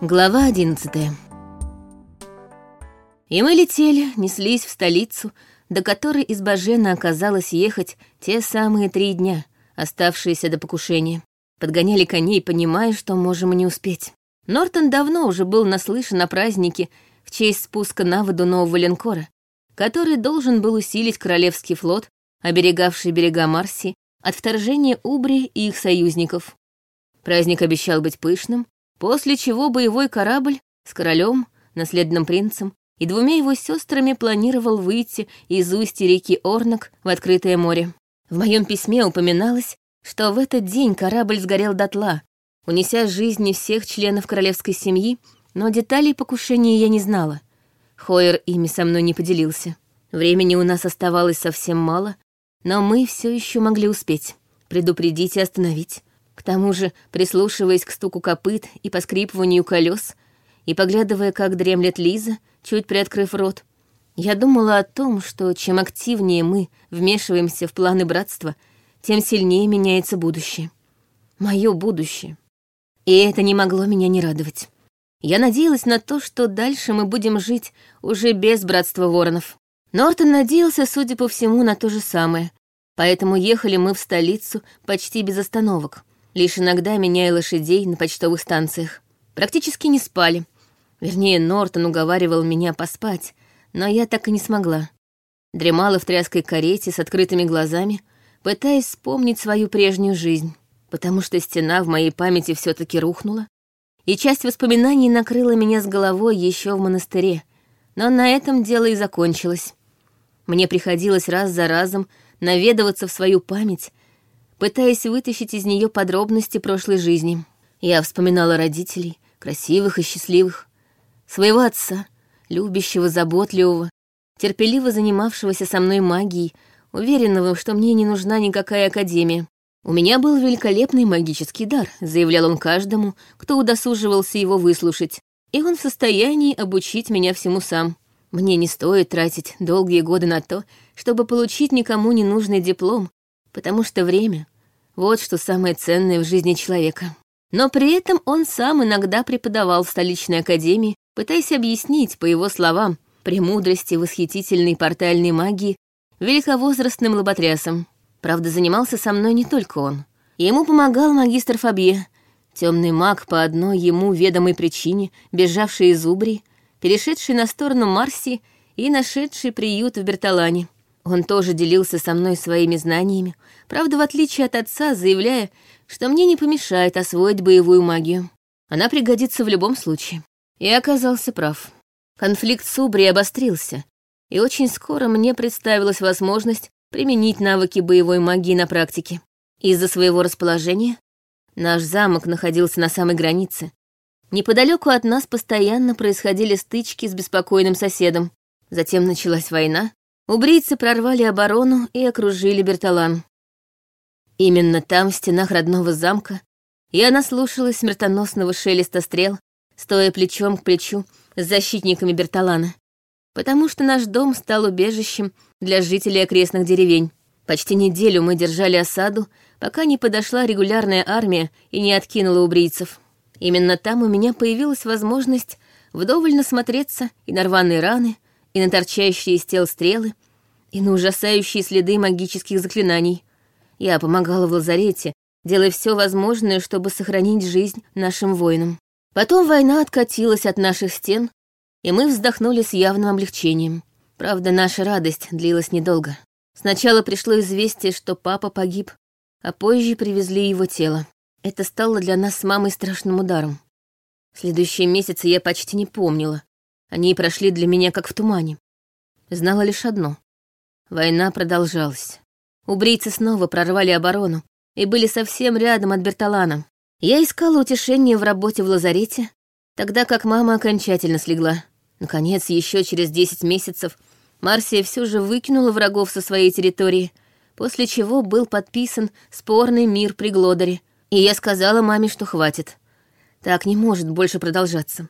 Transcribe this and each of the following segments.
Глава одиннадцатая. И мы летели, неслись в столицу, до которой из Бажена оказалось ехать те самые три дня, оставшиеся до покушения. Подгоняли коней, понимая, что можем и не успеть. Нортон давно уже был наслышан о празднике в честь спуска на воду нового линкора, который должен был усилить Королевский флот, оберегавший берега Марси, от вторжения Убри и их союзников. Праздник обещал быть пышным, после чего боевой корабль с королем, наследным принцем и двумя его сестрами планировал выйти из устья реки Орнок в открытое море. В моем письме упоминалось, что в этот день корабль сгорел дотла, унеся жизни всех членов королевской семьи, но деталей покушения я не знала. Хойер ими со мной не поделился. Времени у нас оставалось совсем мало, но мы все еще могли успеть, предупредить и остановить. Тому же, прислушиваясь к стуку копыт и поскрипыванию колес, и поглядывая, как дремлет Лиза, чуть приоткрыв рот, я думала о том, что чем активнее мы вмешиваемся в планы братства, тем сильнее меняется будущее. Мое будущее. И это не могло меня не радовать. Я надеялась на то, что дальше мы будем жить уже без братства воронов. Нортон надеялся, судя по всему, на то же самое. Поэтому ехали мы в столицу почти без остановок, лишь иногда меняя лошадей на почтовых станциях. Практически не спали. Вернее, Нортон уговаривал меня поспать, но я так и не смогла. Дремала в тряской карете с открытыми глазами, пытаясь вспомнить свою прежнюю жизнь потому что стена в моей памяти все таки рухнула, и часть воспоминаний накрыла меня с головой еще в монастыре, но на этом дело и закончилось. Мне приходилось раз за разом наведываться в свою память, пытаясь вытащить из нее подробности прошлой жизни. Я вспоминала родителей, красивых и счастливых, своего отца, любящего, заботливого, терпеливо занимавшегося со мной магией, уверенного, что мне не нужна никакая академия. «У меня был великолепный магический дар», — заявлял он каждому, кто удосуживался его выслушать, и он в состоянии обучить меня всему сам. Мне не стоит тратить долгие годы на то, чтобы получить никому не нужный диплом, потому что время — вот что самое ценное в жизни человека. Но при этом он сам иногда преподавал в столичной академии, пытаясь объяснить, по его словам, премудрости восхитительной портальной магии великовозрастным лоботрясам. Правда, занимался со мной не только он. Ему помогал магистр Фабье, темный маг по одной ему ведомой причине, бежавший из Убри, перешедший на сторону Марси и нашедший приют в Берталане. Он тоже делился со мной своими знаниями, правда, в отличие от отца, заявляя, что мне не помешает освоить боевую магию. Она пригодится в любом случае. И оказался прав. Конфликт с Убри обострился, и очень скоро мне представилась возможность применить навыки боевой магии на практике. Из-за своего расположения наш замок находился на самой границе. Неподалеку от нас постоянно происходили стычки с беспокойным соседом. Затем началась война. Убрийцы прорвали оборону и окружили Берталан. Именно там, в стенах родного замка, я наслушалась смертоносного шелеста стрел, стоя плечом к плечу с защитниками Берталана потому что наш дом стал убежищем для жителей окрестных деревень. Почти неделю мы держали осаду, пока не подошла регулярная армия и не откинула убрийцев. Именно там у меня появилась возможность вдоволь насмотреться и на рваные раны, и на торчащие из тел стрелы, и на ужасающие следы магических заклинаний. Я помогала в лазарете, делая все возможное, чтобы сохранить жизнь нашим воинам. Потом война откатилась от наших стен, и мы вздохнули с явным облегчением. Правда, наша радость длилась недолго. Сначала пришло известие, что папа погиб, а позже привезли его тело. Это стало для нас с мамой страшным ударом. Следующие месяцы я почти не помнила. Они прошли для меня как в тумане. Знала лишь одно. Война продолжалась. Убрийцы снова прорвали оборону и были совсем рядом от Берталана. Я искала утешение в работе в лазарете, тогда как мама окончательно слегла. Наконец, еще через десять месяцев Марсия все же выкинула врагов со своей территории, после чего был подписан спорный мир при Глодаре, и я сказала маме, что хватит. Так не может больше продолжаться.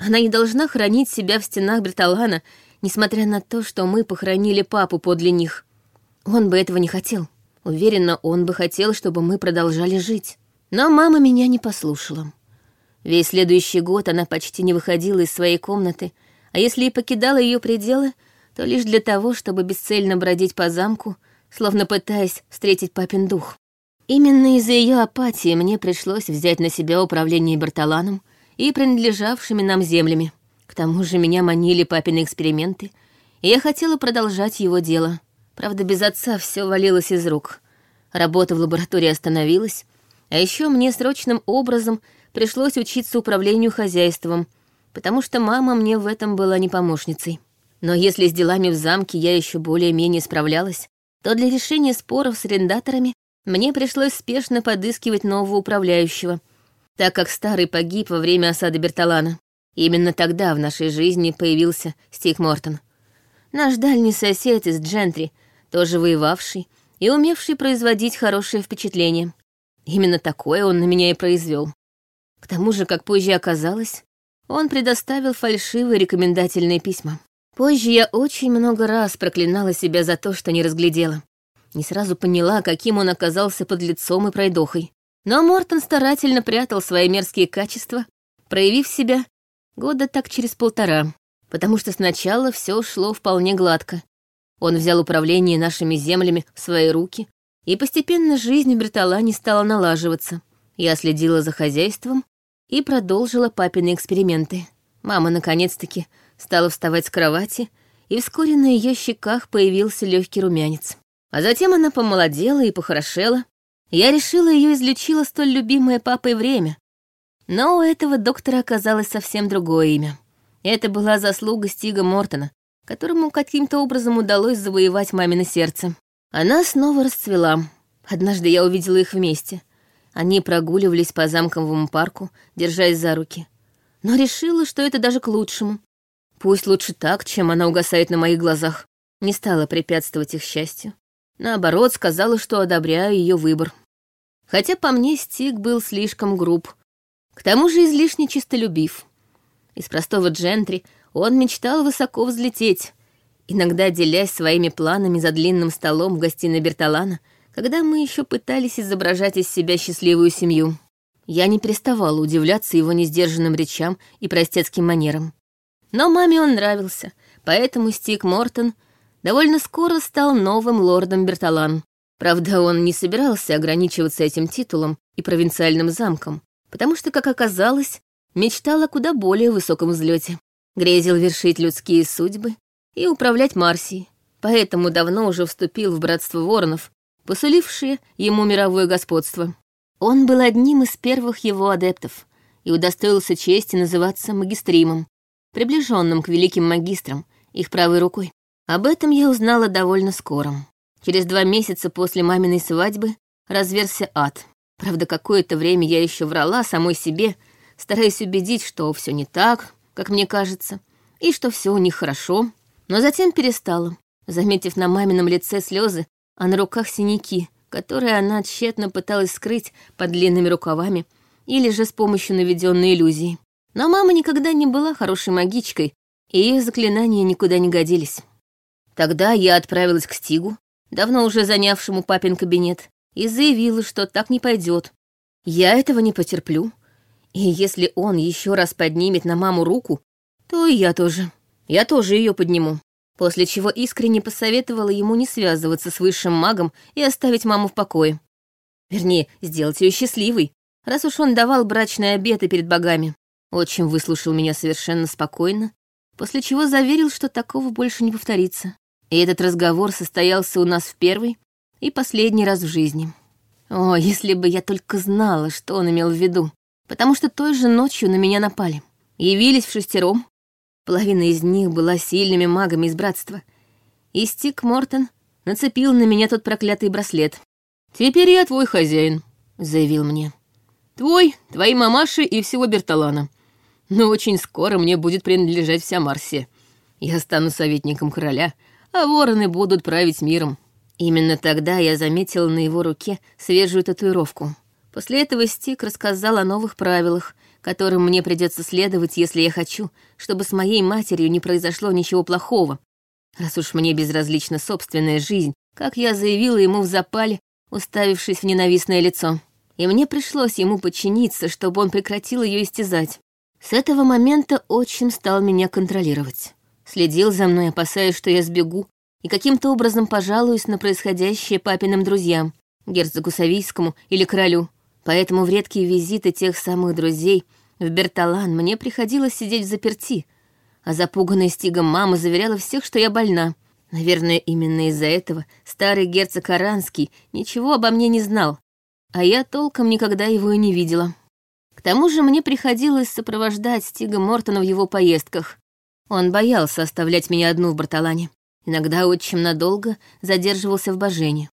Она не должна хранить себя в стенах Бриталана, несмотря на то, что мы похоронили папу подле них. Он бы этого не хотел. Уверена, он бы хотел, чтобы мы продолжали жить. Но мама меня не послушала. Весь следующий год она почти не выходила из своей комнаты, а если и покидала ее пределы, то лишь для того, чтобы бесцельно бродить по замку, словно пытаясь встретить папин дух. Именно из-за ее апатии мне пришлось взять на себя управление Берталаном и принадлежавшими нам землями. К тому же меня манили папины эксперименты, и я хотела продолжать его дело. Правда, без отца все валилось из рук. Работа в лаборатории остановилась, а еще мне срочным образом пришлось учиться управлению хозяйством, потому что мама мне в этом была не помощницей. Но если с делами в замке я еще более-менее справлялась, то для решения споров с арендаторами мне пришлось спешно подыскивать нового управляющего, так как старый погиб во время осады Берталана. Именно тогда в нашей жизни появился Стик Мортон. Наш дальний сосед из Джентри, тоже воевавший и умевший производить хорошее впечатление. Именно такое он на меня и произвел. К тому же, как позже оказалось, он предоставил фальшивые рекомендательные письма. Позже я очень много раз проклинала себя за то, что не разглядела. Не сразу поняла, каким он оказался под лицом и пройдохой. Но Мортон старательно прятал свои мерзкие качества, проявив себя года так через полтора, потому что сначала все шло вполне гладко. Он взял управление нашими землями в свои руки, и постепенно жизнь в Берталане стала налаживаться. Я следила за хозяйством и продолжила папины эксперименты. Мама, наконец-таки, стала вставать с кровати, и вскоре на ее щеках появился легкий румянец. А затем она помолодела и похорошела. Я решила, ее излечило столь любимое папой время. Но у этого доктора оказалось совсем другое имя. Это была заслуга Стига Мортона, которому каким-то образом удалось завоевать мамино сердце. Она снова расцвела. Однажды я увидела их вместе. Они прогуливались по замковому парку, держась за руки. Но решила, что это даже к лучшему. Пусть лучше так, чем она угасает на моих глазах. Не стала препятствовать их счастью. Наоборот, сказала, что одобряю ее выбор. Хотя по мне Стик был слишком груб. К тому же излишне чистолюбив. Из простого джентри он мечтал высоко взлететь, иногда делясь своими планами за длинным столом в гостиной Берталана, когда мы еще пытались изображать из себя счастливую семью. Я не переставала удивляться его несдержанным речам и простецким манерам. Но маме он нравился, поэтому Стик Мортон довольно скоро стал новым лордом Берталан. Правда, он не собирался ограничиваться этим титулом и провинциальным замком, потому что, как оказалось, мечтал о куда более высоком взлете. Грезил вершить людские судьбы и управлять Марсией, поэтому давно уже вступил в братство воронов, посулившее ему мировое господство. Он был одним из первых его адептов и удостоился чести называться магистримом, приближенным к великим магистрам, их правой рукой. Об этом я узнала довольно скоро. Через два месяца после маминой свадьбы разверся ад. Правда, какое-то время я еще врала самой себе, стараясь убедить, что все не так, как мне кажется, и что все у них хорошо, но затем перестала, заметив на мамином лице слезы, а на руках синяки, которые она тщетно пыталась скрыть под длинными рукавами или же с помощью наведенной иллюзии. Но мама никогда не была хорошей магичкой, и ее заклинания никуда не годились. Тогда я отправилась к Стигу, давно уже занявшему папин кабинет, и заявила, что так не пойдет. Я этого не потерплю, и если он еще раз поднимет на маму руку, то и я тоже. Я тоже ее подниму. После чего искренне посоветовала ему не связываться с высшим магом и оставить маму в покое. Вернее, сделать ее счастливой, раз уж он давал брачные обеты перед богами. Очень выслушал меня совершенно спокойно, после чего заверил, что такого больше не повторится. И этот разговор состоялся у нас в первый и последний раз в жизни. О, если бы я только знала, что он имел в виду потому что той же ночью на меня напали. Явились в шестером. Половина из них была сильными магами из братства. И Стик Мортон нацепил на меня тот проклятый браслет. «Теперь я твой хозяин», — заявил мне. «Твой, твои мамаши и всего Берталана. Но очень скоро мне будет принадлежать вся Марсия. Я стану советником короля, а вороны будут править миром». Именно тогда я заметила на его руке свежую татуировку — После этого Стик рассказал о новых правилах, которым мне придется следовать, если я хочу, чтобы с моей матерью не произошло ничего плохого. Раз уж мне безразлична собственная жизнь, как я заявила ему в запале, уставившись в ненавистное лицо. и мне пришлось ему подчиниться, чтобы он прекратил ее истязать. С этого момента отчим стал меня контролировать. Следил за мной, опасаясь, что я сбегу, и каким-то образом пожалуюсь на происходящее папиным друзьям, герцогу Савийскому или королю. Поэтому в редкие визиты тех самых друзей в Берталан мне приходилось сидеть в заперти, а запуганная стигом мама заверяла всех, что я больна. Наверное, именно из-за этого старый герцог Аранский ничего обо мне не знал, а я толком никогда его и не видела. К тому же мне приходилось сопровождать Стига Мортона в его поездках. Он боялся оставлять меня одну в Барталане. Иногда отчим надолго задерживался в Бажене.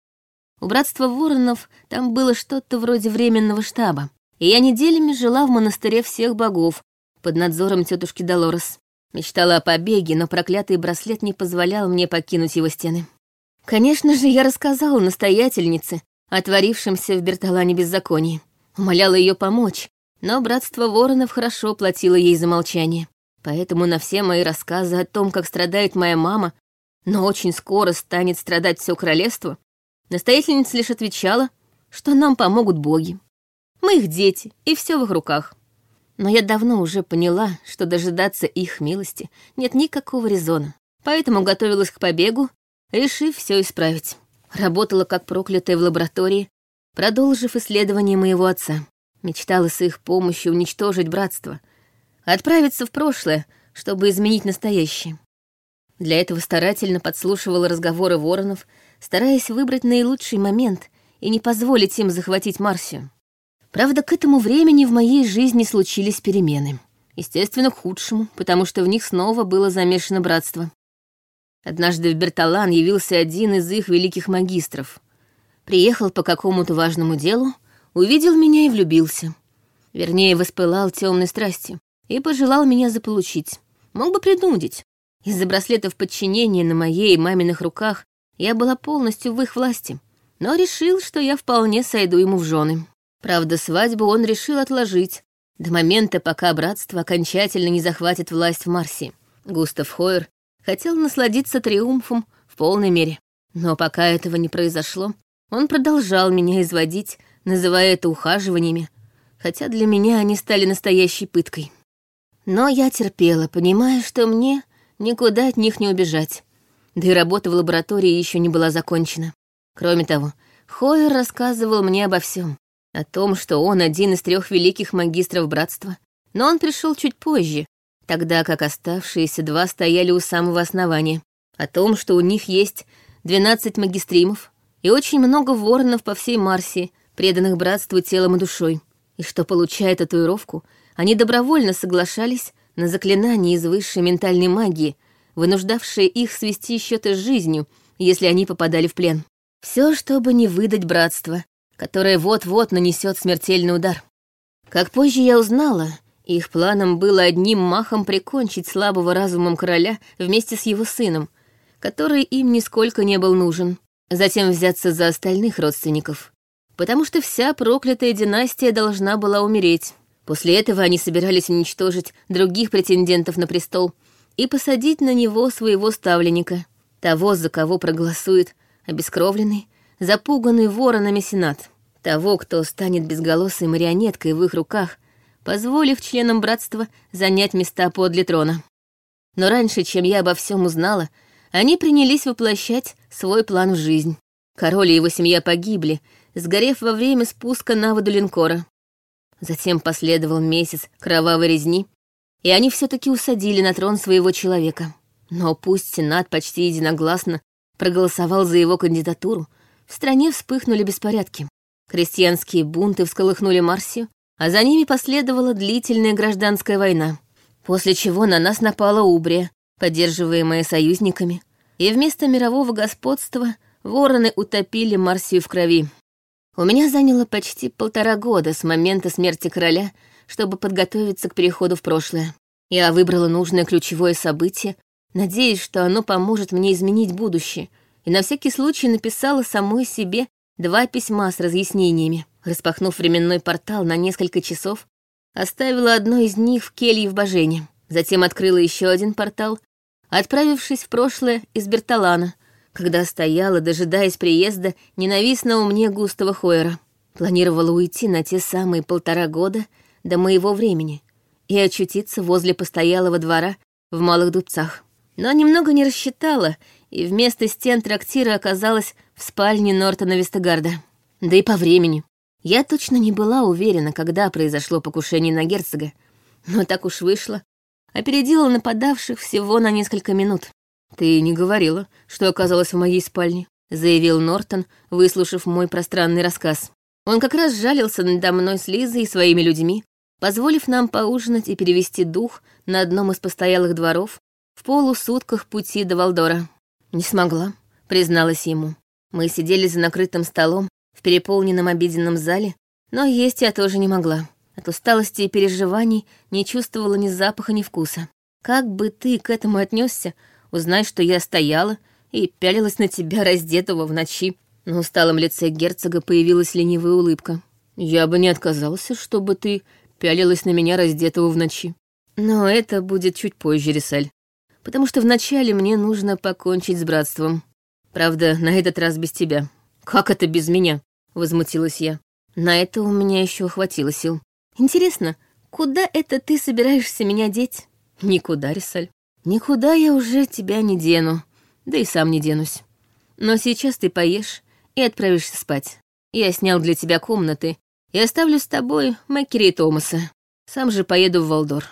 У братства воронов там было что-то вроде временного штаба, и я неделями жила в монастыре всех богов под надзором тетушки Долорес. Мечтала о побеге, но проклятый браслет не позволял мне покинуть его стены. Конечно же, я рассказала настоятельнице о творившемся в Берталане беззаконии. Умоляла ее помочь, но братство воронов хорошо платило ей за молчание. Поэтому на все мои рассказы о том, как страдает моя мама, но очень скоро станет страдать все королевство, настоятельница лишь отвечала, что нам помогут боги. Мы их дети, и все в их руках. Но я давно уже поняла, что дожидаться их милости нет никакого резона, поэтому готовилась к побегу, решив все исправить. Работала как проклятая в лаборатории, продолжив исследование моего отца. Мечтала с их помощью уничтожить братство, отправиться в прошлое, чтобы изменить настоящее. Для этого старательно подслушивала разговоры воронов, стараясь выбрать наилучший момент и не позволить им захватить Марсию. Правда, к этому времени в моей жизни случились перемены. Естественно, к худшему, потому что в них снова было замешано братство. Однажды в Берталан явился один из их великих магистров. Приехал по какому-то важному делу, увидел меня и влюбился. Вернее, воспылал темной страстью и пожелал меня заполучить. Мог бы принудить, из-за браслетов подчинения на моей и маминых руках я была полностью в их власти, но решил, что я вполне сойду ему в жены. Правда, свадьбу он решил отложить до момента, пока братство окончательно не захватит власть в Марсе. Густав Хойер хотел насладиться триумфом в полной мере. Но пока этого не произошло, он продолжал меня изводить, называя это ухаживаниями, хотя для меня они стали настоящей пыткой. Но я терпела, понимая, что мне никуда от них не убежать. Да и работа в лаборатории еще не была закончена. Кроме того, Хойер рассказывал мне обо всем. О том, что он один из трех великих магистров братства. Но он пришел чуть позже, тогда как оставшиеся два стояли у самого основания. О том, что у них есть 12 магистримов и очень много воронов по всей Марсии, преданных братству телом и душой. И что, получая татуировку, они добровольно соглашались на заклинание из высшей ментальной магии, вынуждавшее их свести счеты с жизнью, если они попадали в плен. Все, чтобы не выдать братство, которое вот-вот нанесет смертельный удар. Как позже я узнала, их планом было одним махом прикончить слабого разумом короля вместе с его сыном, который им нисколько не был нужен, затем взяться за остальных родственников, потому что вся проклятая династия должна была умереть. После этого они собирались уничтожить других претендентов на престол и посадить на него своего ставленника, того, за кого проголосует обескровленный, запуганный воронами Сенат, того, кто станет безголосой марионеткой в их руках, позволив членам братства занять места подле трона. Но раньше, чем я обо всем узнала, они принялись воплощать свой план в жизнь. Король и его семья погибли, сгорев во время спуска на воду линкора. Затем последовал месяц кровавой резни, и они все-таки усадили на трон своего человека. Но пусть Сенат почти единогласно проголосовал за его кандидатуру, в стране вспыхнули беспорядки. Крестьянские бунты всколыхнули Марсию, а за ними последовала длительная гражданская война, после чего на нас напала Убрия, поддерживаемая союзниками, и вместо мирового господства вороны утопили Марсию в крови. У меня заняло почти полтора года с момента смерти короля, чтобы подготовиться к переходу в прошлое. Я выбрала нужное ключевое событие, надеясь, что оно поможет мне изменить будущее, и на всякий случай написала самой себе два письма с разъяснениями. Распахнув временной портал на несколько часов, оставила одно из них в келье в Божене. Затем открыла еще один портал, отправившись в прошлое из Берталана — когда стояла, дожидаясь приезда ненавистного мне густого Хойера. Планировала уйти на те самые полтора года до моего времени и очутиться возле постоялого двора в Малых Дубцах. Но немного не рассчитала, и вместо стен трактира оказалась в спальне Нортона Вестегарда. Да и по времени. Я точно не была уверена, когда произошло покушение на герцога, но так уж вышло. Опередила нападавших всего на несколько минут. «Ты не говорила, что оказалась в моей спальне», — заявил Нортон, выслушав мой пространный рассказ. Он как раз жалился надо мной с Лизой и своими людьми, позволив нам поужинать и перевести дух на одном из постоялых дворов в полусутках пути до Валдора. «Не смогла», — призналась ему. Мы сидели за накрытым столом в переполненном обеденном зале, но есть я тоже не могла. От усталости и переживаний не чувствовала ни запаха, ни вкуса. Как бы ты к этому отнесся, узнай, что я стояла и пялилась на тебя, раздетого в ночи. На усталом лице герцога появилась ленивая улыбка. Я бы не отказался, чтобы ты пялилась на меня, раздетого в ночи. Но это будет чуть позже, Рисаль потому что вначале мне нужно покончить с братством. Правда, на этот раз без тебя. Как это без меня? Возмутилась я. На это у меня еще хватило сил. Интересно, куда это ты собираешься меня деть? Никуда, Рисаль. Никуда я уже тебя не дену, да и сам не денусь. Но сейчас ты поешь и отправишься спать. Я снял для тебя комнаты и оставлю с тобой Мэккери и Томаса. Сам же поеду в Валдор.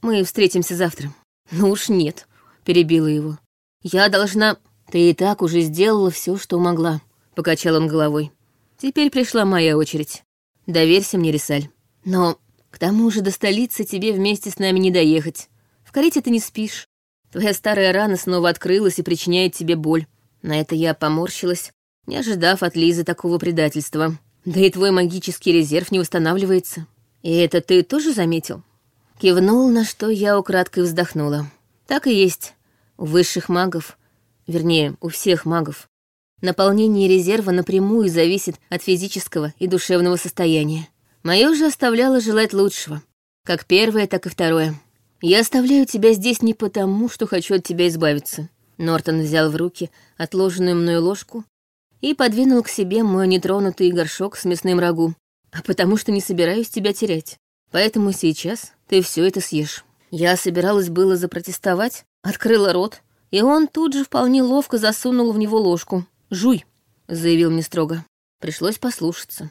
Мы встретимся завтра. Ну уж нет, перебила его. «Я должна...» «Ты и так уже сделала все, что могла», — покачал он головой. «Теперь пришла моя очередь. Доверься мне, Рисаль. Но к тому же до столицы тебе вместе с нами не доехать. В карете ты не спишь. Твоя старая рана снова открылась и причиняет тебе боль. На это я поморщилась, не ожидав от Лизы такого предательства. Да и твой магический резерв не восстанавливается. И это ты тоже заметил?» Кивнул, на что я украдкой вздохнула. Так и есть. У высших магов, вернее, у всех магов, наполнение резерва напрямую зависит от физического и душевного состояния. Мое же оставляло желать лучшего. Как первое, так и второе. Я оставляю тебя здесь не потому, что хочу от тебя избавиться. Нортон взял в руки отложенную мною ложку и подвинул к себе мой нетронутый горшок с мясным рагу, а потому что не собираюсь тебя терять. Поэтому сейчас ты все это съешь. Я собиралась было запротестовать, открыла рот, и он тут же вполне ловко засунул в него ложку. «Жуй», — заявил мне строго. Пришлось послушаться.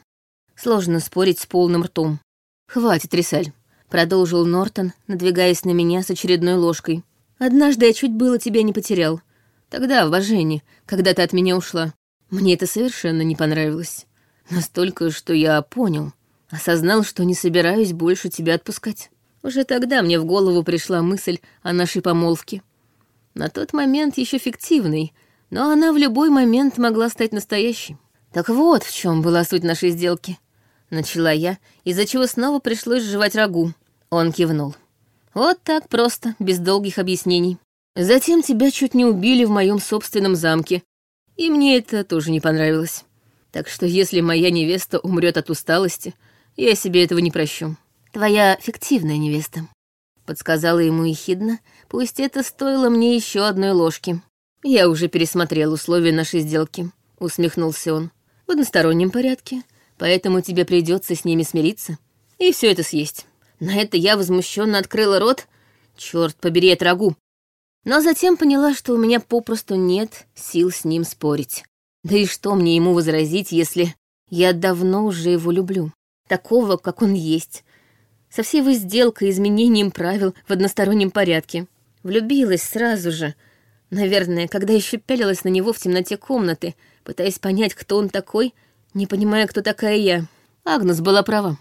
Сложно спорить с полным ртом. «Хватит, Рисаль», — продолжил Нортон, надвигаясь на меня с очередной ложкой. «Однажды я чуть было тебя не потерял. Тогда, в Важении, когда ты от меня ушла. Мне это совершенно не понравилось. Настолько, что я понял, осознал, что не собираюсь больше тебя отпускать. Уже тогда мне в голову пришла мысль о нашей помолвке. На тот момент еще фиктивной, но она в любой момент могла стать настоящей. Так вот в чем была суть нашей сделки. Начала я, из-за чего снова пришлось жевать рагу. Он кивнул. Вот так просто, без долгих объяснений. Затем тебя чуть не убили в моем собственном замке, и мне это тоже не понравилось. Так что если моя невеста умрет от усталости, я себе этого не прощу. «Твоя фиктивная невеста», — подсказала ему ехидно, пусть это стоило мне еще одной ложки. «Я уже пересмотрел условия нашей сделки», — усмехнулся он. «В одностороннем порядке, поэтому тебе придется с ними смириться и все это съесть». На это я возмущенно открыла рот. Черт побери, от рагу. Но затем поняла, что у меня попросту нет сил с ним спорить. Да и что мне ему возразить, если я давно уже его люблю? Такого, как он есть, со всей его сделкой и изменением правил в одностороннем порядке. Влюбилась сразу же. Наверное, когда еще пялилась на него в темноте комнаты, пытаясь понять, кто он такой, не понимая, кто такая я. Агнес была права.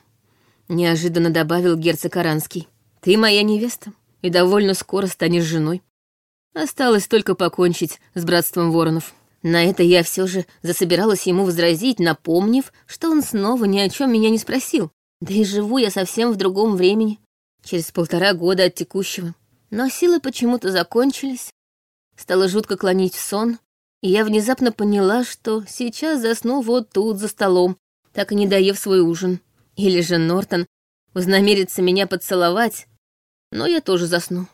Неожиданно добавил герцог Аранский. «Ты моя невеста, и довольно скоро станешь женой. Осталось только покончить с братством воронов». На это я все же засобиралась ему возразить, напомнив, что он снова ни о чем меня не спросил. Да и живу я совсем в другом времени, через полтора года от текущего. Но силы почему-то закончились. Стало жутко клонить в сон, и я внезапно поняла, что сейчас засну вот тут, за столом, так и не доев свой ужин. Или же Нортон вознамерится меня поцеловать, но я тоже засну.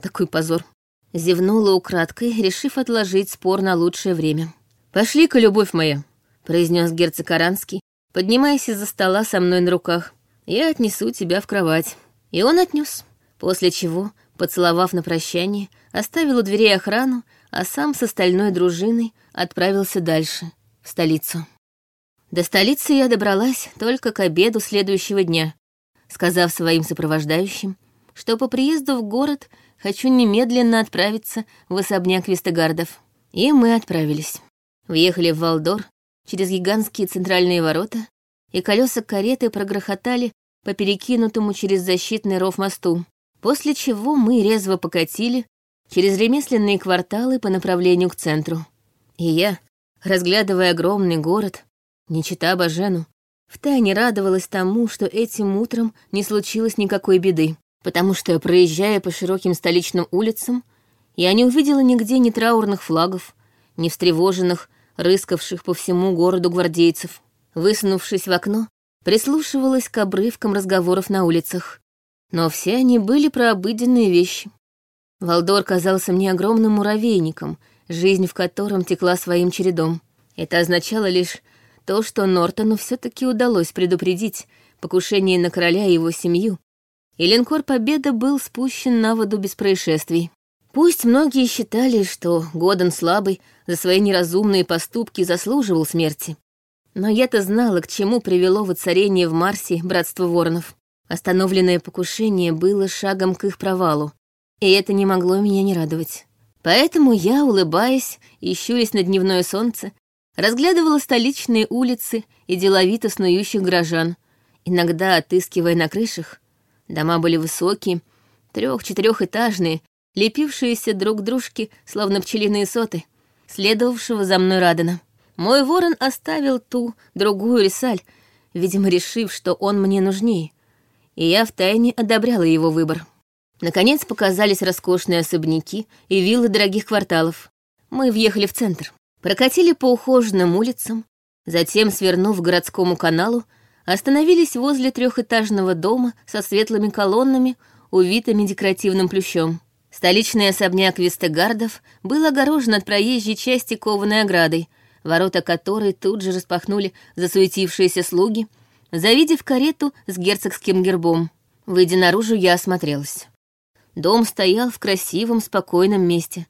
Такой позор. Зевнула украдкой, решив отложить спор на лучшее время. «Пошли-ка, любовь моя», — произнес герцог Аранский, Поднимайся из-за стола со мной на руках. Я отнесу тебя в кровать». И он отнес, после чего, поцеловав на прощание, оставил у дверей охрану, а сам с остальной дружиной отправился дальше, в столицу. До столицы я добралась только к обеду следующего дня, сказав своим сопровождающим, что по приезду в город хочу немедленно отправиться в особняк Вестегардов. И мы отправились. Въехали в Валдор через гигантские центральные ворота, и колеса кареты прогрохотали по перекинутому через защитный ров мосту, после чего мы резво покатили через ремесленные кварталы по направлению к центру. И я, разглядывая огромный город, не чита Бажену, втайне радовалась тому, что этим утром не случилось никакой беды, потому что, проезжая по широким столичным улицам, я не увидела нигде ни траурных флагов, ни встревоженных, рыскавших по всему городу гвардейцев. Высунувшись в окно, прислушивалась к обрывкам разговоров на улицах. Но все они были про обыденные вещи. Валдор казался мне огромным муравейником, жизнь в котором текла своим чередом. Это означало лишь то, что Нортону все таки удалось предупредить покушение на короля и его семью, и линкор «Победа» был спущен на воду без происшествий. Пусть многие считали, что Годен слабый за свои неразумные поступки заслуживал смерти, но я-то знала, к чему привело воцарение в Марсе братство воронов. Остановленное покушение было шагом к их провалу, и это не могло меня не радовать. Поэтому я, улыбаясь и щурясь на дневное солнце, разглядывала столичные улицы и деловито снующих горожан, иногда отыскивая на крышах. Дома были высокие, трех-четырехэтажные, лепившиеся друг к дружке, словно пчелиные соты, следовавшего за мной Радана. Мой ворон оставил ту, другую рисаль, видимо, решив, что он мне нужнее, и я втайне одобряла его выбор. Наконец показались роскошные особняки и виллы дорогих кварталов. Мы въехали в центр, прокатили по ухоженным улицам, затем, свернув к городскому каналу, остановились возле трехэтажного дома со светлыми колоннами, увитыми декоративным плющом. Столичный особняк Вестегардов был огорожен от проезжей части кованой оградой, ворота которой тут же распахнули засуетившиеся слуги, завидев карету с герцогским гербом. Выйдя наружу, я осмотрелась. Дом стоял в красивом, спокойном месте.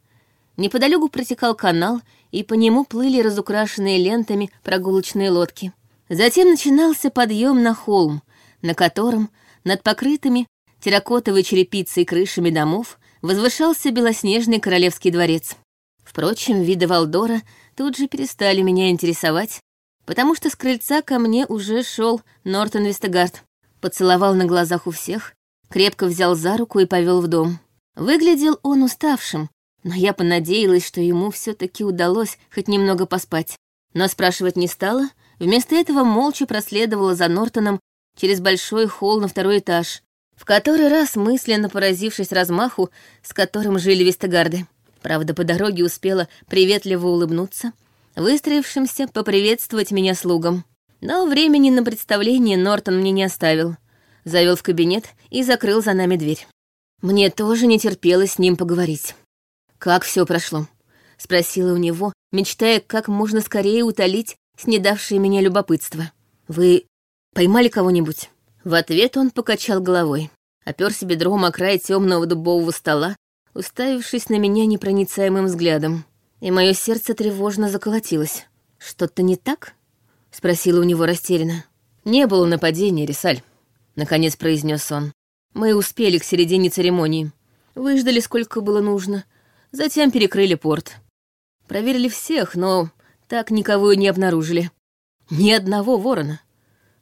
Неподалеку протекал канал, и по нему плыли разукрашенные лентами прогулочные лодки. Затем начинался подъем на холм, на котором над покрытыми терракотовой черепицей крышами домов возвышался белоснежный королевский дворец. Впрочем, виды Валдора тут же перестали меня интересовать, потому что с крыльца ко мне уже шел Нортон Вестегард. Поцеловал на глазах у всех, крепко взял за руку и повел в дом. Выглядел он уставшим, но я понадеялась, что ему все таки удалось хоть немного поспать. Но спрашивать не стала, вместо этого молча проследовала за Нортоном через большой холл на второй этаж, в который раз мысленно поразившись размаху, с которым жили Вестегарды. Правда, по дороге успела приветливо улыбнуться, выстроившимся поприветствовать меня слугам. Но времени на представление Нортон мне не оставил. Завел в кабинет и закрыл за нами дверь. Мне тоже не терпелось с ним поговорить. «Как все прошло?» — спросила у него, мечтая как можно скорее утолить снедавшее меня любопытство. «Вы поймали кого-нибудь?» В ответ он покачал головой, оперся бедром о край темного дубового стола уставившись на меня непроницаемым взглядом. И мое сердце тревожно заколотилось. «Что-то не так?» — спросила у него растерянно. «Не было нападения, Рисаль», — наконец произнес он. «Мы успели к середине церемонии. Выждали, сколько было нужно. Затем перекрыли порт. Проверили всех, но так никого и не обнаружили. Ни одного ворона.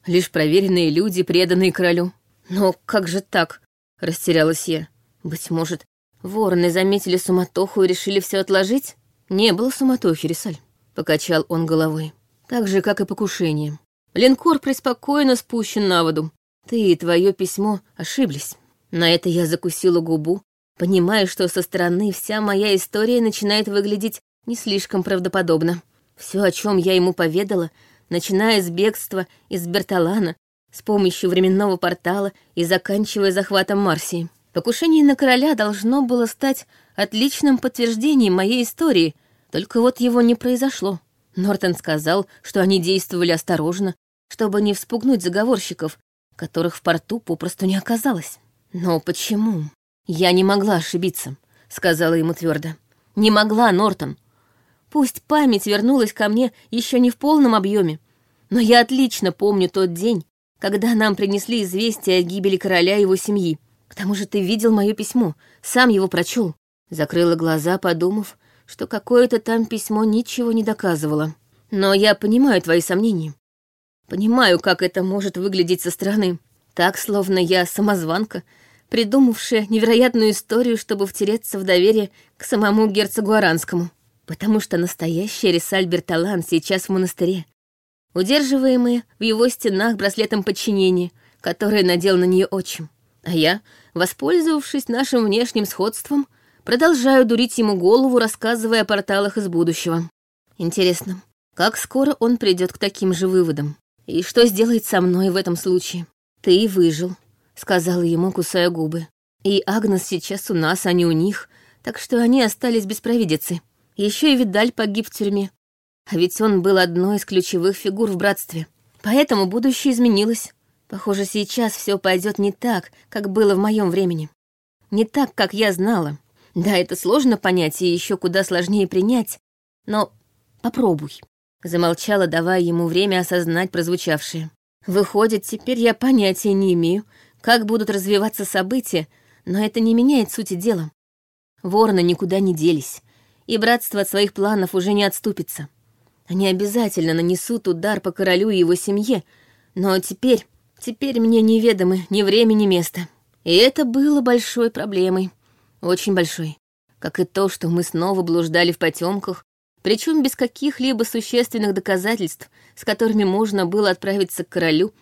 Лишь проверенные люди, преданные королю. Но как же так?» — растерялась я. «Быть может, Вороны заметили суматоху и решили все отложить? Не было суматохи, Рисаль, покачал он головой. Так же, как и покушение. Линкор преспокойно спущен на воду. Ты и твое письмо ошиблись. На это я закусила губу, понимая, что со стороны вся моя история начинает выглядеть не слишком правдоподобно. Все, о чем я ему поведала, начиная с бегства из Берталана, с помощью временного портала и заканчивая захватом Марсии. Покушение на короля должно было стать отличным подтверждением моей истории, только вот его не произошло. Нортон сказал, что они действовали осторожно, чтобы не вспугнуть заговорщиков, которых в порту попросту не оказалось. Но почему? Я не могла ошибиться, сказала ему твердо. Не могла, Нортон. Пусть память вернулась ко мне еще не в полном объеме, но я отлично помню тот день, когда нам принесли известие о гибели короля и его семьи. К тому же ты видел мое письмо, сам его прочел. Закрыла глаза, подумав, что какое-то там письмо ничего не доказывало. Но я понимаю твои сомнения. Понимаю, как это может выглядеть со стороны. Так, словно я самозванка, придумавшая невероятную историю, чтобы втереться в доверие к самому герцогу Аранскому. Потому что настоящий Рисаль Берталан сейчас в монастыре, удерживаемый в его стенах браслетом подчинения, который надел на нее отчим. А я, воспользовавшись нашим внешним сходством, продолжаю дурить ему голову, рассказывая о порталах из будущего. Интересно, как скоро он придет к таким же выводам? И что сделает со мной в этом случае? Ты выжил, сказала ему, кусая губы. И Агнес сейчас у нас, а не у них, так что они остались без провидицы. Еще и Видаль погиб в тюрьме. А ведь он был одной из ключевых фигур в братстве. Поэтому будущее изменилось. Похоже, сейчас все пойдет не так, как было в моем времени. Не так, как я знала. Да, это сложно понять и еще куда сложнее принять, но попробуй. Замолчала, давая ему время осознать прозвучавшее. Выходит, теперь я понятия не имею, как будут развиваться события, но это не меняет сути дела. Вороны никуда не делись, и братство от своих планов уже не отступится. Они обязательно нанесут удар по королю и его семье, но теперь, теперь мне неведомы ни время, ни место. И это было большой проблемой, очень большой. Как и то, что мы снова блуждали в потемках причем без каких-либо существенных доказательств, с которыми можно было отправиться к королю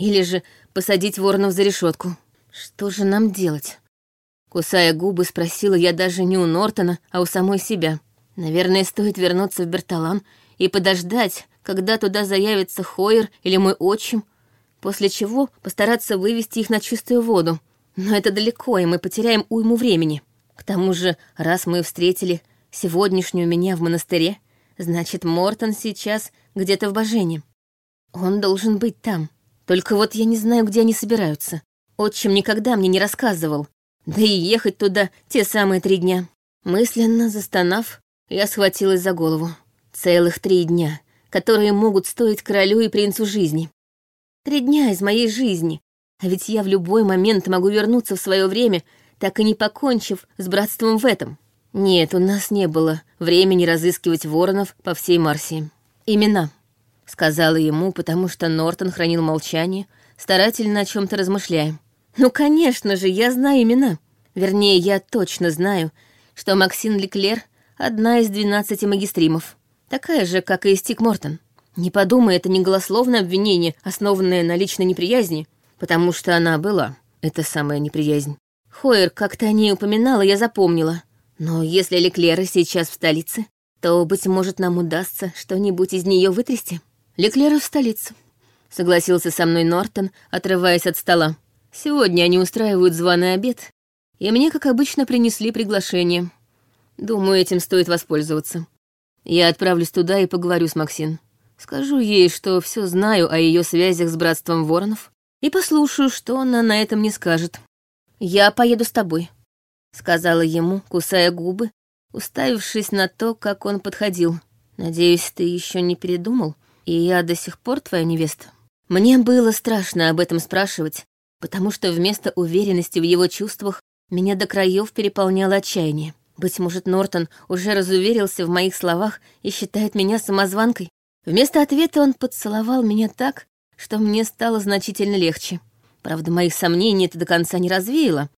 или же посадить воронов за решетку. Что же нам делать? Кусая губы, спросила я даже не у Нортона, а у самой себя. Наверное, стоит вернуться в Берталан и подождать, когда туда заявится Хойер или мой отчим, после чего постараться вывести их на чистую воду. Но это далеко, и мы потеряем уйму времени. К тому же, раз мы встретили сегодняшнюю меня в монастыре, значит, Мортон сейчас где-то в Божене. Он должен быть там. Только вот я не знаю, где они собираются. Отчим никогда мне не рассказывал. Да и ехать туда те самые три дня. Мысленно застонав, я схватилась за голову. Целых три дня, которые могут стоить королю и принцу жизни. Три дня из моей жизни. А ведь я в любой момент могу вернуться в свое время, так и не покончив с братством в этом. «Нет, у нас не было времени разыскивать воронов по всей Марсии. Имена», — сказала ему, потому что Нортон хранил молчание, старательно о чем то размышляя. «Ну, конечно же, я знаю имена. Вернее, я точно знаю, что Максин Леклер — одна из двенадцати магистримов. Такая же, как и Стик Мортон. Не подумай, это не голословное обвинение, основанное на личной неприязни, потому что она была, это самая неприязнь. Хойер как-то о ней упоминала, я запомнила. Но если Леклера сейчас в столице, то, быть может, нам удастся что-нибудь из нее вытрясти. Леклера в столице, согласился со мной Нортон, отрываясь от стола. Сегодня они устраивают званый обед, и мне, как обычно, принесли приглашение. Думаю, этим стоит воспользоваться. Я отправлюсь туда и поговорю с Максин. Скажу ей, что все знаю о ее связях с братством воронов, и послушаю, что она на этом не скажет. Я поеду с тобой, — сказала ему, кусая губы, уставившись на то, как он подходил. «Надеюсь, ты еще не передумал, и я до сих пор твоя невеста». Мне было страшно об этом спрашивать, потому что вместо уверенности в его чувствах меня до краев переполняло отчаяние. Быть может, Нортон уже разуверился в моих словах и считает меня самозванкой. Вместо ответа он поцеловал меня так, что мне стало значительно легче. Правда, моих сомнений это до конца не развеяло,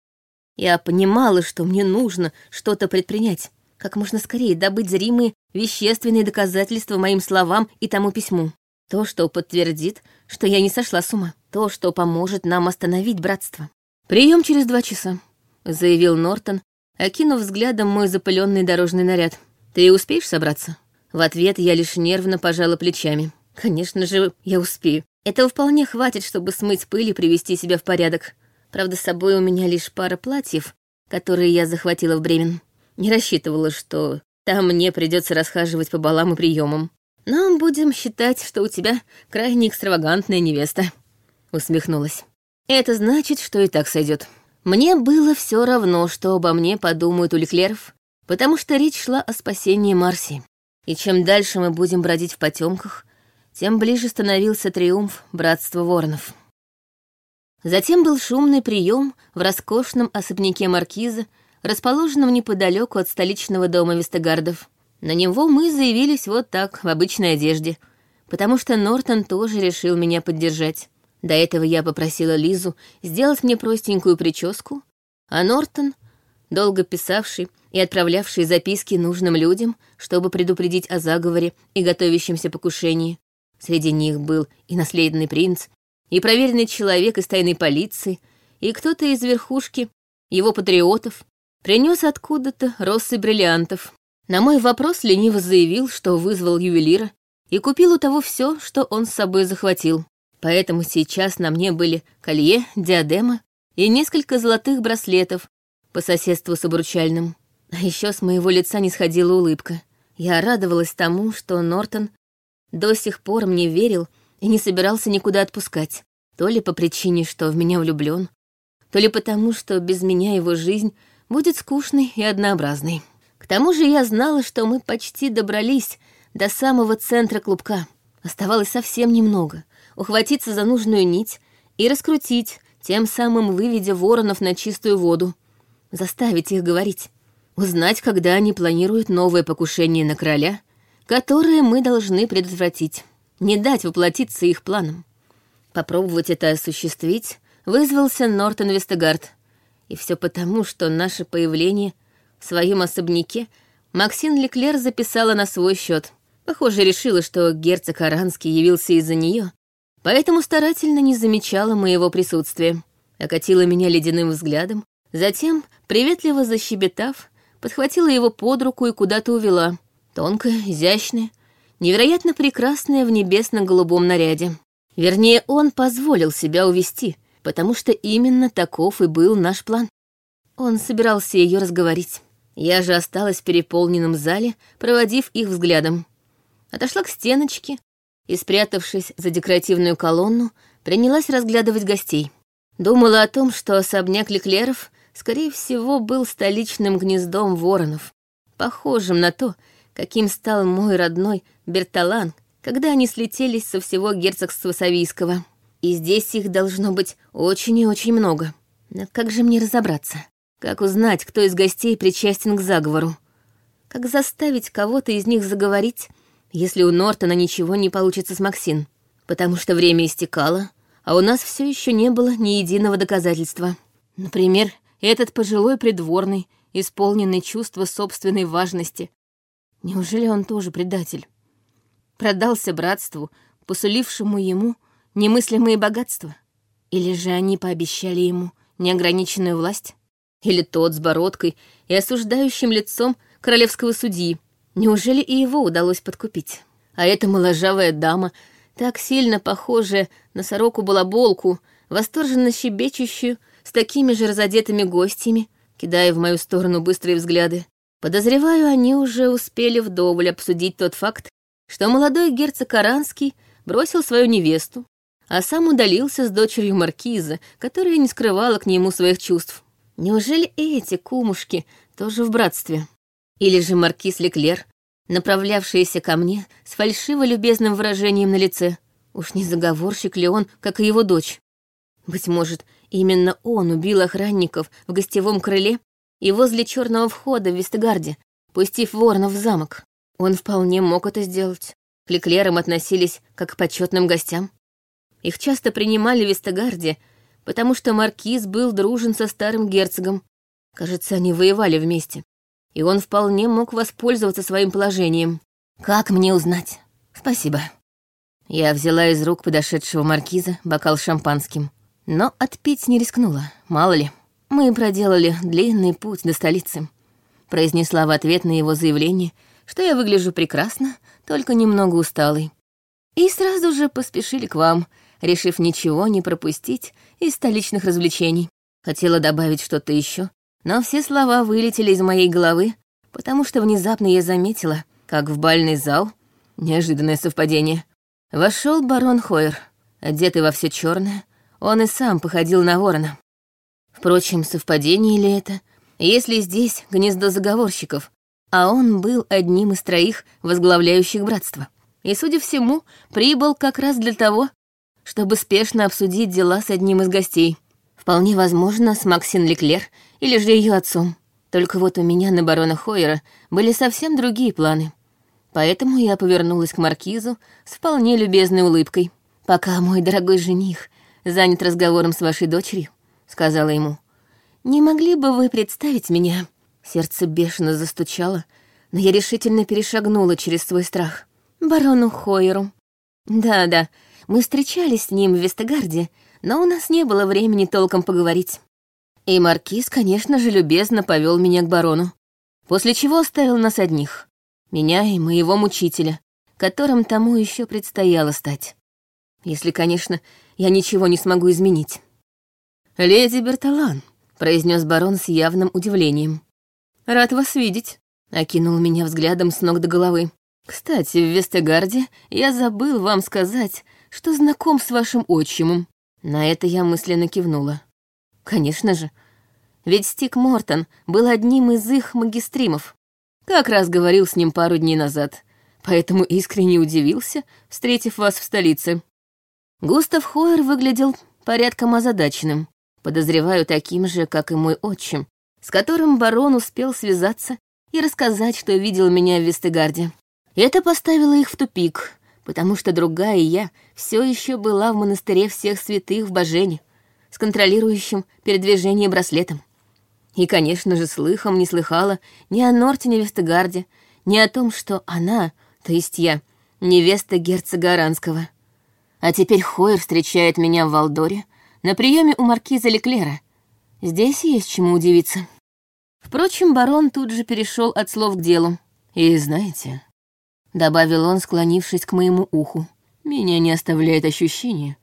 я понимала, что мне нужно что-то предпринять, как можно скорее добыть зримые вещественные доказательства моим словам и тому письму. То, что подтвердит, что я не сошла с ума. То, что поможет нам остановить братство. Прием через два часа», — заявил Нортон, окинув взглядом мой запыленный дорожный наряд. «Ты успеешь собраться?» В ответ я лишь нервно пожала плечами. «Конечно же, я успею. Этого вполне хватит, чтобы смыть пыль и привести себя в порядок. Правда, с собой у меня лишь пара платьев, которые я захватила в Бремен. Не рассчитывала, что там мне придется расхаживать по балам и приемам. Но будем считать, что у тебя крайне экстравагантная невеста», — усмехнулась. «Это значит, что и так сойдет. Мне было все равно, что обо мне подумают у Леклеров, потому что речь шла о спасении Марси. И чем дальше мы будем бродить в потемках, тем ближе становился триумф братства воронов. Затем был шумный прием в роскошном особняке маркиза, расположенном неподалеку от столичного дома Вестегардов. На него мы заявились вот так, в обычной одежде, потому что Нортон тоже решил меня поддержать. До этого я попросила Лизу сделать мне простенькую прическу, а Нортон, долго писавший и отправлявший записки нужным людям, чтобы предупредить о заговоре и готовящемся покушении, Среди них был и наследный принц, и проверенный человек из тайной полиции, и кто-то из верхушки, его патриотов, принес откуда-то россы бриллиантов. На мой вопрос лениво заявил, что вызвал ювелира и купил у того все, что он с собой захватил. Поэтому сейчас на мне были колье, диадема и несколько золотых браслетов по соседству с обручальным. А еще с моего лица не сходила улыбка. Я радовалась тому, что Нортон до сих пор мне верил и не собирался никуда отпускать. То ли по причине, что в меня влюблен, то ли потому, что без меня его жизнь будет скучной и однообразной. К тому же я знала, что мы почти добрались до самого центра клубка. Оставалось совсем немного — ухватиться за нужную нить и раскрутить, тем самым выведя воронов на чистую воду, заставить их говорить, узнать, когда они планируют новое покушение на короля — которые мы должны предотвратить, не дать воплотиться их планам. Попробовать это осуществить вызвался Нортон Вестегард. И все потому, что наше появление в своем особняке Максин Леклер записала на свой счет. Похоже, решила, что герцог Аранский явился из-за нее, поэтому старательно не замечала моего присутствия. Окатила меня ледяным взглядом, затем, приветливо защебетав, подхватила его под руку и куда-то увела — Тонкая, изящная, невероятно прекрасная в небесно-голубом наряде. Вернее, он позволил себя увести, потому что именно таков и был наш план. Он собирался ее разговорить. Я же осталась в переполненном зале, проводив их взглядом. Отошла к стеночке и, спрятавшись за декоративную колонну, принялась разглядывать гостей. Думала о том, что особняк Леклеров, скорее всего, был столичным гнездом воронов, похожим на то, каким стал мой родной Берталан, когда они слетелись со всего герцогства Савийского. И здесь их должно быть очень и очень много. Но как же мне разобраться? Как узнать, кто из гостей причастен к заговору? Как заставить кого-то из них заговорить, если у Нортона ничего не получится с Максин? Потому что время истекало, а у нас все еще не было ни единого доказательства. Например, этот пожилой придворный, исполненный чувства собственной важности, Неужели он тоже предатель? Продался братству, посулившему ему немыслимые богатства? Или же они пообещали ему неограниченную власть? Или тот с бородкой и осуждающим лицом королевского судьи? Неужели и его удалось подкупить? А эта моложавая дама, так сильно похожая на сороку-балаболку, восторженно щебечущую, с такими же разодетыми гостями, кидая в мою сторону быстрые взгляды, Подозреваю, они уже успели вдоволь обсудить тот факт, что молодой герцог Аранский бросил свою невесту, а сам удалился с дочерью маркиза, которая не скрывала к нему своих чувств. Неужели эти кумушки тоже в братстве? Или же маркиз Леклер, направлявшийся ко мне с фальшиво-любезным выражением на лице? Уж не заговорщик ли он, как и его дочь? Быть может, именно он убил охранников в гостевом крыле и возле черного входа в Вестегарде, пустив воронов в замок. Он вполне мог это сделать. К Леклерам относились как к почетным гостям. Их часто принимали в Вестегарде, потому что маркиз был дружен со старым герцогом. Кажется, они воевали вместе. И он вполне мог воспользоваться своим положением. Как мне узнать? Спасибо. Я взяла из рук подошедшего маркиза бокал шампанским, но отпить не рискнула, мало ли. «Мы проделали длинный путь до столицы», — произнесла в ответ на его заявление, что я выгляжу прекрасно, только немного усталой. И сразу же поспешили к вам, решив ничего не пропустить из столичных развлечений. Хотела добавить что-то еще, но все слова вылетели из моей головы, потому что внезапно я заметила, как в бальный зал Неожиданное совпадение. Вошел барон Хойер, одетый во все черное. Он и сам походил на ворона. Впрочем, совпадение ли это, если здесь гнездо заговорщиков, а он был одним из троих возглавляющих братство. И, судя всему, прибыл как раз для того, чтобы спешно обсудить дела с одним из гостей. Вполне возможно, с Максин Леклер или же ее отцом. Только вот у меня на барона Хойера были совсем другие планы. Поэтому я повернулась к маркизу с вполне любезной улыбкой. «Пока мой дорогой жених занят разговором с вашей дочерью», — сказала ему, «не могли бы вы представить меня?» Сердце бешено застучало, но я решительно перешагнула через свой страх. «Барону Хойеру». «Да-да, мы встречались с ним в Вестегарде, но у нас не было времени толком поговорить». И маркиз, конечно же, любезно повел меня к барону, после чего оставил нас одних. Меня и моего мучителя, которым тому еще предстояло стать. Если, конечно, я ничего не смогу изменить. «Леди Берталан», — произнес барон с явным удивлением. «Рад вас видеть», — окинул меня взглядом с ног до головы. «Кстати, в Вестегарде я забыл вам сказать, что знаком с вашим отчимом». На это я мысленно кивнула. «Конечно же, ведь Стик Мортон был одним из их магистримов. Как раз говорил с ним пару дней назад, поэтому искренне удивился, встретив вас в столице. Густав Хойер выглядел порядком озадаченным, подозреваю таким же, как и мой отчим, с которым барон успел связаться и рассказать, что видел меня в Вестегарде. Это поставило их в тупик, потому что другая я все еще была в монастыре всех святых в Бажене, с контролирующим передвижение браслетом. И, конечно же, слыхом не слыхала ни о Нортине Вестегарде, ни о том, что она, то есть я, невеста герцога Аранского. А теперь Хойер встречает меня в Валдоре на приеме у маркиза Леклера. Здесь есть чему удивиться. Впрочем, барон тут же перешел от слов к делу. «И знаете», — добавил он, склонившись к моему уху, «меня не оставляет ощущение,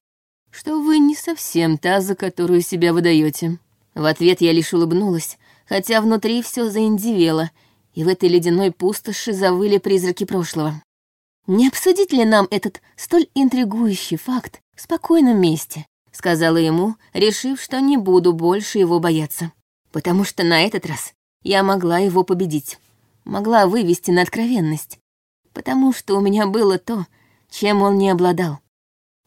что вы не совсем та, за которую себя выдаете. В ответ я лишь улыбнулась, хотя внутри все заиндивело, и в этой ледяной пустоши завыли призраки прошлого. «Не обсудить ли нам этот столь интригующий факт в спокойном месте?» — сказала ему, решив, что не буду больше его бояться. Потому что на этот раз я могла его победить, могла вывести на откровенность, потому что у меня было то, чем он не обладал.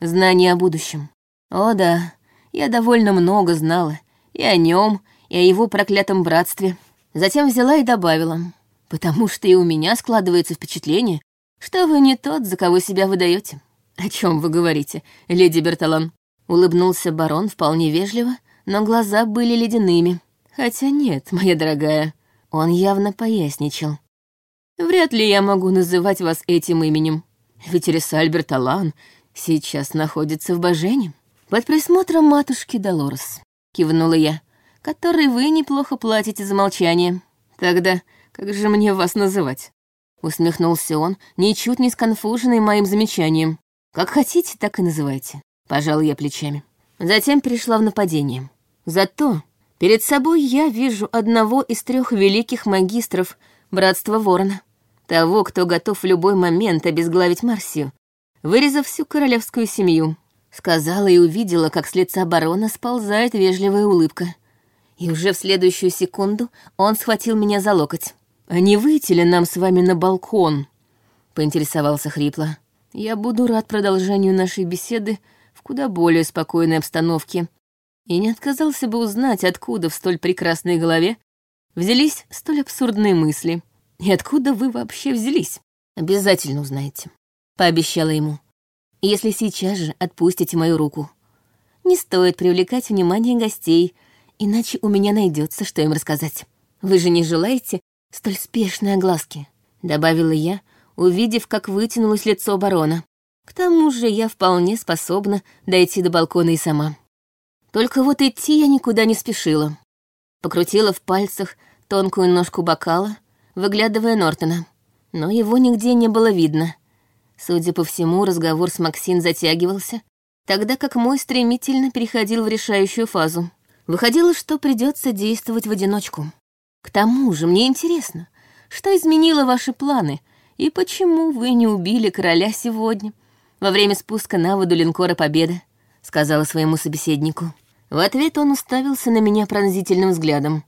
Знание о будущем. О да, я довольно много знала, и о нем, и о его проклятом братстве. Затем взяла и добавила, потому что и у меня складывается впечатление, что вы не тот, за кого себя выдаете. О чем вы говорите, леди Берталан? Улыбнулся барон вполне вежливо, но глаза были ледяными. Хотя нет, моя дорогая, он явно поясничал. Вряд ли я могу называть вас этим именем. Ведь Рисаль Берталан сейчас находится в Бажене под присмотром матушки Долорес кивнула я, который вы неплохо платите за молчание. Тогда как же мне вас называть? Усмехнулся он, ничуть не сконфуженный моим замечанием. Как хотите, так и называйте. Пожал я плечами. Затем перешла в нападение. Зато перед собой я вижу одного из трех великих магистров Братства Ворона. Того, кто готов в любой момент обезглавить Марсию, вырезав всю королевскую семью. Сказала и увидела, как с лица барона сползает вежливая улыбка. И уже в следующую секунду он схватил меня за локоть. «А не выйти ли нам с вами на балкон?» — поинтересовался хрипло. «Я буду рад продолжению нашей беседы в куда более спокойной обстановке и не отказался бы узнать, откуда в столь прекрасной голове взялись столь абсурдные мысли. И откуда вы вообще взялись? Обязательно узнаете», — пообещала ему если сейчас же отпустите мою руку. Не стоит привлекать внимание гостей, иначе у меня найдется, что им рассказать. Вы же не желаете столь спешной огласки?» — добавила я, увидев, как вытянулось лицо барона. К тому же я вполне способна дойти до балкона и сама. Только вот идти я никуда не спешила. Покрутила в пальцах тонкую ножку бокала, выглядывая Нортона. Но его нигде не было видно. Судя по всему, разговор с Максин затягивался, тогда как мой стремительно переходил в решающую фазу. Выходило, что придется действовать в одиночку. К тому же мне интересно, что изменило ваши планы И почему вы не убили короля сегодня, во время спуска на воду линкора Победа?» — сказала своему собеседнику. В ответ он уставился на меня пронзительным взглядом.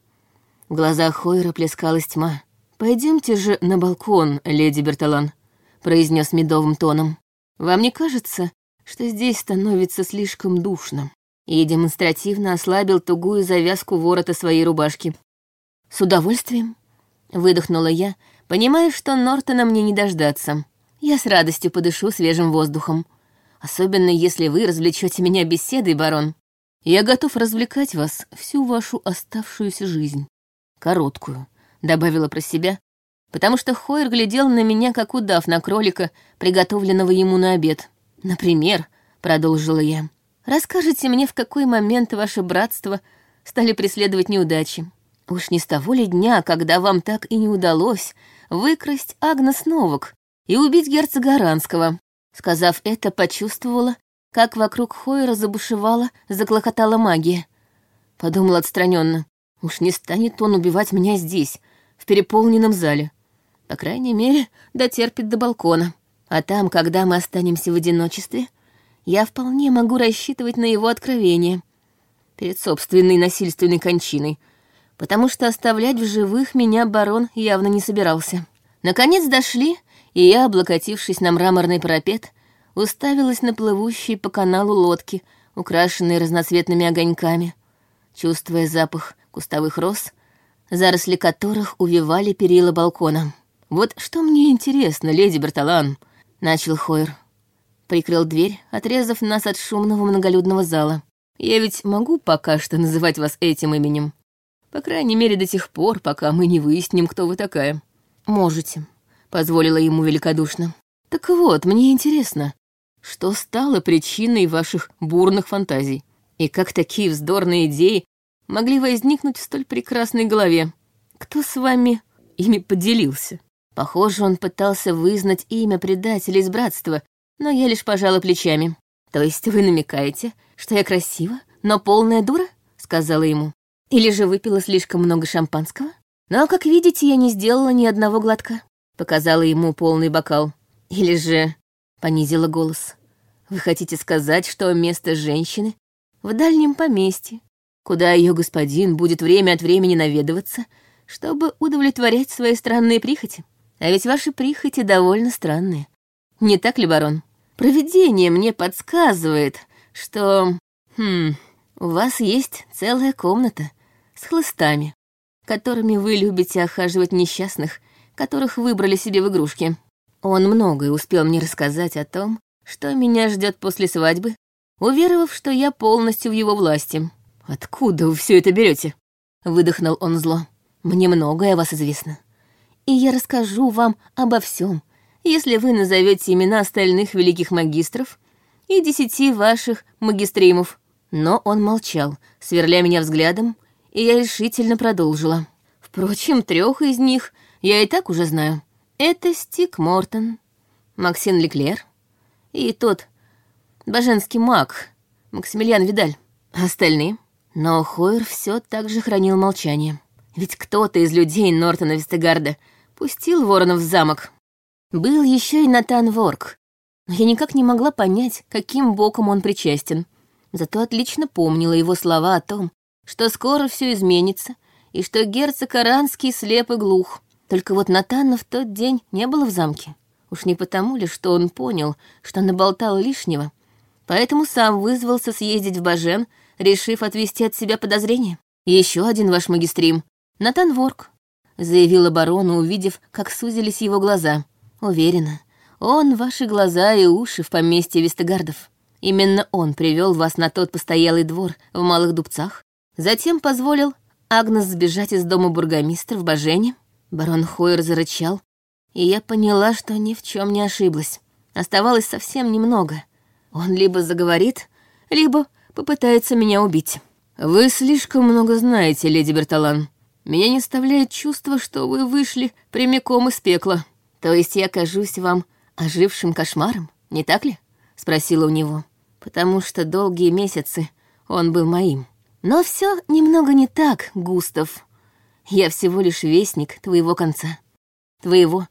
В глазах Хойра плескалась тьма. Пойдемте же на балкон, леди Берталан», — произнес медовым тоном. «Вам не кажется, что здесь становится слишком душно?» И демонстративно ослабил тугую завязку ворота своей рубашки. «С удовольствием», — выдохнула я, понимая, что Нортона мне не дождаться. «Я с радостью подышу свежим воздухом. Особенно если вы развлечете меня беседой, барон. Я готов развлекать вас всю вашу оставшуюся жизнь. Короткую», — добавила про себя, потому что Хойер глядел на меня, как удав на кролика, приготовленного ему на обед. «Например», — продолжила я, — «расскажите мне, в какой момент ваше братство стали преследовать неудачи. Уж не с того ли дня, когда вам так и не удалось выкрасть Агнес Новок и убить герцога Аранского?» Сказав это, почувствовала, как вокруг Хойера забушевала, заклокотала магия. Подумала отстраненно. Уж не станет он убивать меня здесь, в переполненном зале. По крайней мере, дотерпит до балкона. А там, когда мы останемся в одиночестве, я вполне могу рассчитывать на его откровение перед собственной насильственной кончиной, потому что оставлять в живых меня барон явно не собирался. Наконец дошли, и я, облокотившись на мраморный парапет, уставилась на плывущие по каналу лодки, украшенные разноцветными огоньками, чувствуя запах кустовых роз, заросли которых увивали перила балкона. «Вот что мне интересно, леди Берталан», начал Хойер. Прикрыл дверь, отрезав нас от шумного многолюдного зала. Я ведь могу пока что называть вас этим именем. По крайней мере, до тех пор, пока мы не выясним, кто вы такая. Можете, позволила ему великодушно. Так вот, мне интересно, что стало причиной ваших бурных фантазий? И как такие вздорные идеи могли возникнуть в столь прекрасной голове? Кто с вами ими поделился? Похоже, он пытался вызнать имя предателя из братства, но я лишь пожала плечами. «То есть вы намекаете, что я красива, но полная дура?» — сказала ему. «Или же выпила слишком много шампанского? Но, как видите, я не сделала ни одного глотка». Показала ему полный бокал. «Или же...» — понизила голос. «Вы хотите сказать, что место женщины в дальнем поместье, куда ее господин будет время от времени наведываться, чтобы удовлетворять свои странные прихоти?» А ведь ваши прихоти довольно странные. Не так ли, барон? Провидение мне подсказывает, что... Хм, у вас есть целая комната с хлыстами, которыми вы любите охаживать несчастных, которых выбрали себе в игрушки. Он многое успел мне рассказать о том, что меня ждет после свадьбы, уверовав, что я полностью в его власти. «Откуда вы все это берете? выдохнул он зло. «Мне многое о вас известно и я расскажу вам обо всем, если вы назовете имена остальных великих магистров и десяти ваших магистримов». Но он молчал, сверля меня взглядом, и я решительно продолжила. Впрочем, трех из них я и так уже знаю. Это Стик Мортон, Максим Леклер и тот боженский маг Максимилиан Видаль. Остальные. Но Хойер все так же хранил молчание. Ведь кто-то из людей Нортона Вестегарда — пустил Воронов в замок. Был еще и Натан Ворк, но я никак не могла понять, каким боком он причастен. Зато отлично помнила его слова о том, что скоро все изменится, и что герцог Аранский слеп и глух. Только вот Натана в тот день не было в замке. Уж не потому ли, что он понял, что наболтал лишнего, поэтому сам вызвался съездить в Бажен, решив отвести от себя подозрения. Еще один ваш магистрим, Натан Ворк, заявила барону, увидев, как сузились его глаза. Уверена, он ваши глаза и уши в поместье Вестегардов. Именно он привел вас на тот постоялый двор в Малых Дубцах, затем позволил Агнес сбежать из дома бургомистра в Бажене. Барон Хойер зарычал, и я поняла, что ни в чем не ошиблась. Оставалось совсем немного. Он либо заговорит, либо попытается меня убить. «Вы слишком много знаете, леди Берталан», меня не оставляет чувство, что вы вышли прямиком из пекла. То есть я кажусь вам ожившим кошмаром, не так ли?» — спросила у него. «Потому что долгие месяцы он был моим. Но все немного не так, Густав. Я всего лишь вестник твоего конца. Твоего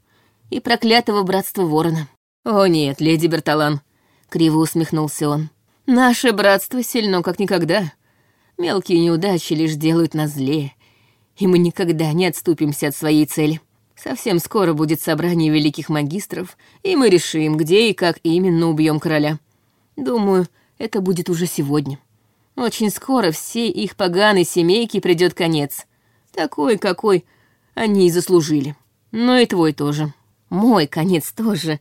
и проклятого братства ворона. «О нет, леди Берталан», — криво усмехнулся он. «Наше братство сильно как никогда. Мелкие неудачи лишь делают нас злее, и мы никогда не отступимся от своей цели. Совсем скоро будет собрание великих магистров, и мы решим, где и как именно убьем короля. Думаю, это будет уже сегодня. Очень скоро всей их поганой семейке придет конец. Такой, какой они и заслужили. Но и твой тоже. Мой конец тоже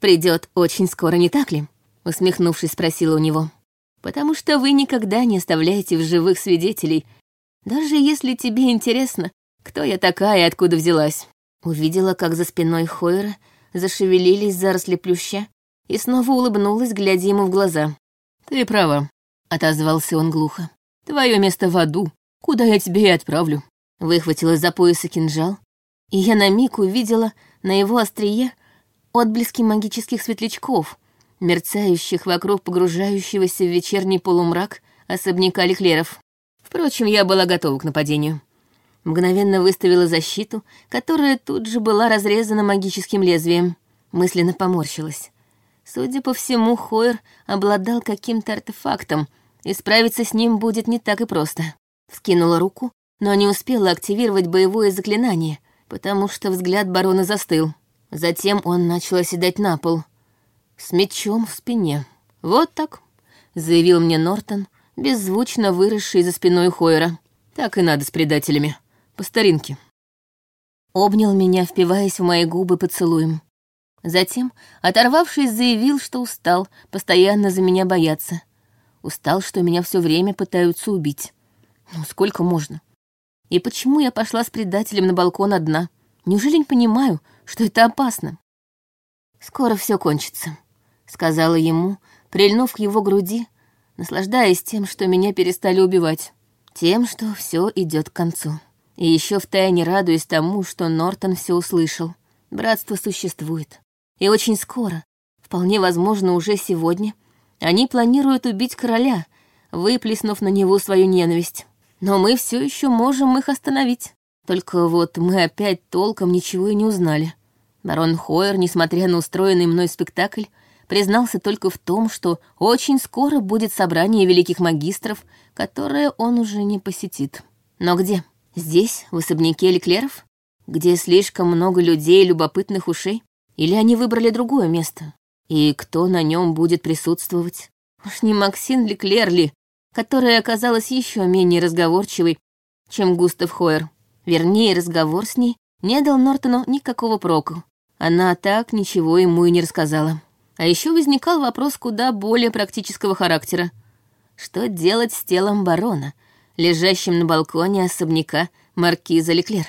придет очень скоро, не так ли? Усмехнувшись, спросила у него. Потому что вы никогда не оставляете в живых свидетелей, даже если тебе интересно, кто я такая и откуда взялась. Увидела, как за спиной Хойера зашевелились заросли плюща, и снова улыбнулась, глядя ему в глаза. «Ты права», — отозвался он глухо. «Твое место в аду, куда я тебя и отправлю». Выхватила из-за пояса кинжал, и я на миг увидела на его острие отблески магических светлячков, мерцающих вокруг погружающегося в вечерний полумрак особняка Леклеров. Впрочем, я была готова к нападению. Мгновенно выставила защиту, которая тут же была разрезана магическим лезвием. Мысленно поморщилась. Судя по всему, Хойер обладал каким-то артефактом, и справиться с ним будет не так и просто. Вскинула руку, но не успела активировать боевое заклинание, потому что взгляд барона застыл. Затем он начал оседать на пол. С мечом в спине. «Вот так», — заявил мне Нортон, беззвучно выросший за спиной Хойера. «Так и надо с предателями. По старинке». Обнял меня, впиваясь в мои губы поцелуем. Затем, оторвавшись, заявил, что устал, постоянно за меня бояться. Устал, что меня все время пытаются убить. Ну, сколько можно? И почему я пошла с предателем на балкон одна? Неужели не понимаю, что это опасно? Скоро все кончится, сказала ему, прильнув к его груди, наслаждаясь тем, что меня перестали убивать, тем, что все идет к концу. И еще втайне радуясь тому, что Нортон все услышал. Братство существует. И очень скоро, вполне возможно, уже сегодня, они планируют убить короля, выплеснув на него свою ненависть. Но мы все еще можем их остановить. Только вот мы опять толком ничего и не узнали. Барон Хойер, несмотря на устроенный мной спектакль, признался только в том, что очень скоро будет собрание великих магистров, которое он уже не посетит. Но где? Здесь, в особняке Леклеров? Где слишком много людей и любопытных ушей? Или они выбрали другое место? И кто на нем будет присутствовать? Уж не Максин Леклер ли, которая оказалась еще менее разговорчивой, чем Густав Хойер. Вернее, разговор с ней не дал Нортону никакого проку. Она так ничего ему и не рассказала. А еще возникал вопрос куда более практического характера. Что делать с телом барона, лежащим на балконе особняка маркиза Леклера?